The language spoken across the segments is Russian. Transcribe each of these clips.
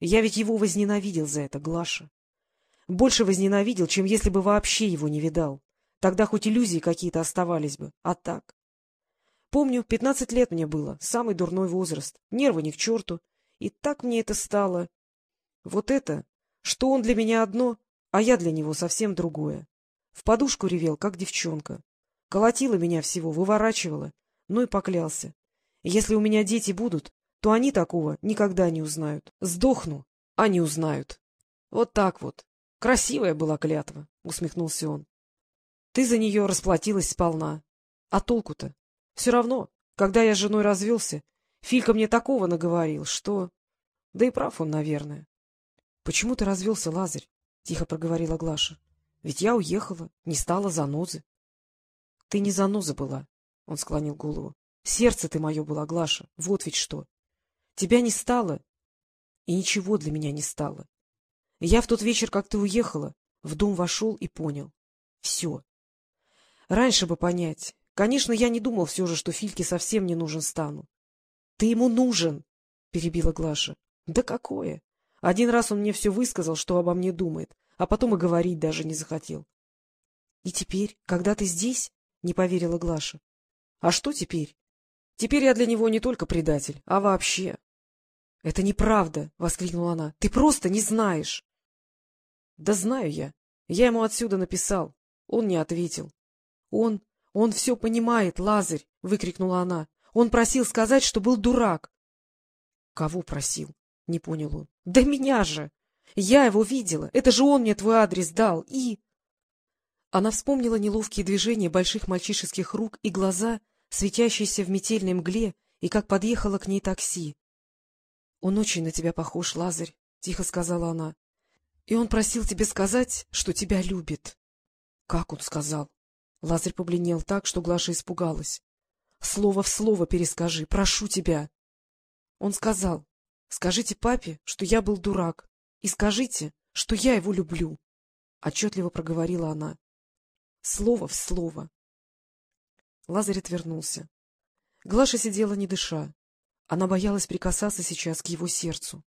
Я ведь его возненавидел за это, Глаша. Больше возненавидел, чем если бы вообще его не видал. Тогда хоть иллюзии какие-то оставались бы, а так... Помню, пятнадцать лет мне было, самый дурной возраст, нервы ни к черту. И так мне это стало... Вот это, что он для меня одно, а я для него совсем другое. В подушку ревел, как девчонка. Колотила меня всего, выворачивала, ну и поклялся. Если у меня дети будут, то они такого никогда не узнают. Сдохну, а не узнают. Вот так вот. Красивая была клятва, — усмехнулся он. Ты за нее расплатилась сполна. А толку-то? Все равно, когда я с женой развелся, Филька мне такого наговорил, что... Да и прав он, наверное. — Почему ты развелся, Лазарь? — тихо проговорила Глаша. — Ведь я уехала, не стала занозы. — Ты не заноза была, — он склонил голову. — Сердце ты мое была, Глаша, вот ведь что. Тебя не стало, и ничего для меня не стало. Я в тот вечер, как ты уехала, в дом вошел и понял. Все. Раньше бы понять, Конечно, я не думал все же, что Фильке совсем не нужен стану. — Ты ему нужен! — перебила Глаша. — Да какое! Один раз он мне все высказал, что обо мне думает, а потом и говорить даже не захотел. — И теперь, когда ты здесь? — не поверила Глаша. — А что теперь? Теперь я для него не только предатель, а вообще. — Это неправда! — воскликнула она. — Ты просто не знаешь! — Да знаю я. Я ему отсюда написал. Он не ответил. Он — Он все понимает, Лазарь! — выкрикнула она. — Он просил сказать, что был дурак. — Кого просил? — не понял он. — Да меня же! Я его видела. Это же он мне твой адрес дал. И... Она вспомнила неловкие движения больших мальчишеских рук и глаза, светящиеся в метельной мгле, и как подъехала к ней такси. — Он очень на тебя похож, Лазарь, — тихо сказала она. — И он просил тебе сказать, что тебя любит. — Как он сказал? Лазарь побледнел так, что Глаша испугалась. — Слово в слово перескажи, прошу тебя. Он сказал, — скажите папе, что я был дурак, и скажите, что я его люблю. Отчетливо проговорила она. Слово в слово. Лазарь отвернулся. Глаша сидела не дыша. Она боялась прикасаться сейчас к его сердцу.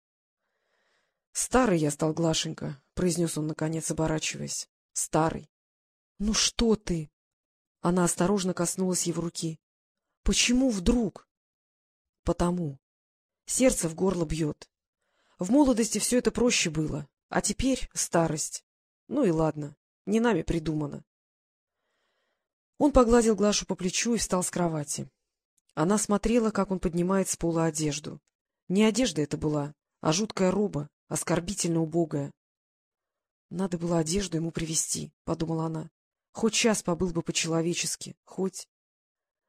— Старый я стал, Глашенька, — произнес он, наконец, оборачиваясь. — Старый. — Ну что ты? Она осторожно коснулась его руки. — Почему вдруг? — Потому. Сердце в горло бьет. В молодости все это проще было, а теперь старость. Ну и ладно, не нами придумано. Он погладил Глашу по плечу и встал с кровати. Она смотрела, как он поднимает с пола одежду. Не одежда это была, а жуткая роба, оскорбительно убогая. — Надо было одежду ему привезти, подумала она. Хоть час побыл бы по-человечески, хоть...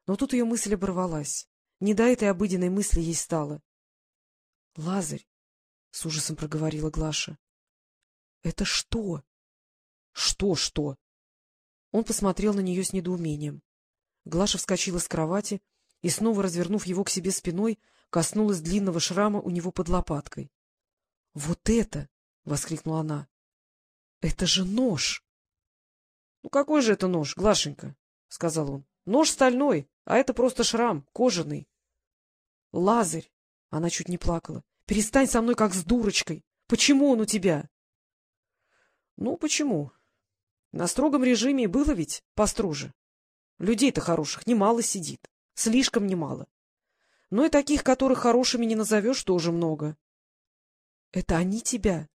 Но тут ее мысль оборвалась. Не до этой обыденной мысли ей стало. — Лазарь, — с ужасом проговорила Глаша, — это что? — Что, что? Он посмотрел на нее с недоумением. Глаша вскочила с кровати и, снова развернув его к себе спиной, коснулась длинного шрама у него под лопаткой. — Вот это! — воскликнула она. — Это же нож! — Ну какой же это нож, Глашенька? — сказал он. — Нож стальной, а это просто шрам, кожаный. — Лазарь! — она чуть не плакала. — Перестань со мной как с дурочкой. Почему он у тебя? — Ну, почему? На строгом режиме было ведь построже. Людей-то хороших немало сидит. Слишком немало. Но и таких, которых хорошими не назовешь, тоже много. — Это они тебя?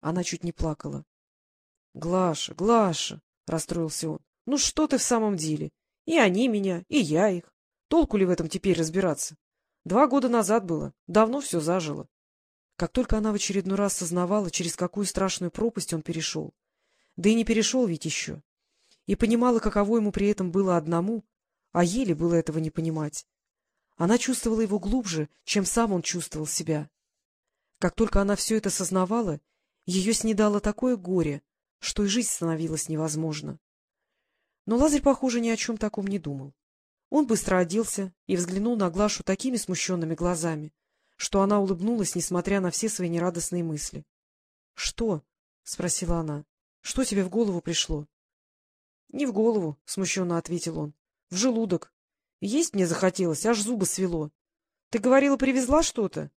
Она чуть не плакала. — Глаша, Глаша! расстроился он. — Ну что ты в самом деле? И они меня, и я их. Толку ли в этом теперь разбираться? Два года назад было, давно все зажило. Как только она в очередной раз сознавала, через какую страшную пропасть он перешел, да и не перешел ведь еще, и понимала, каково ему при этом было одному, а еле было этого не понимать, она чувствовала его глубже, чем сам он чувствовал себя. Как только она все это сознавала, ее снедало такое горе, что и жизнь становилась невозможна. Но Лазарь, похоже, ни о чем таком не думал. Он быстро оделся и взглянул на Глашу такими смущенными глазами, что она улыбнулась, несмотря на все свои нерадостные мысли. — Что? — спросила она. — Что тебе в голову пришло? — Не в голову, — смущенно ответил он. — В желудок. Есть мне захотелось, аж зубы свело. Ты говорила, привезла что-то?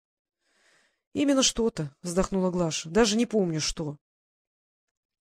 — Именно что-то, — вздохнула Глаша. — Даже не помню, что.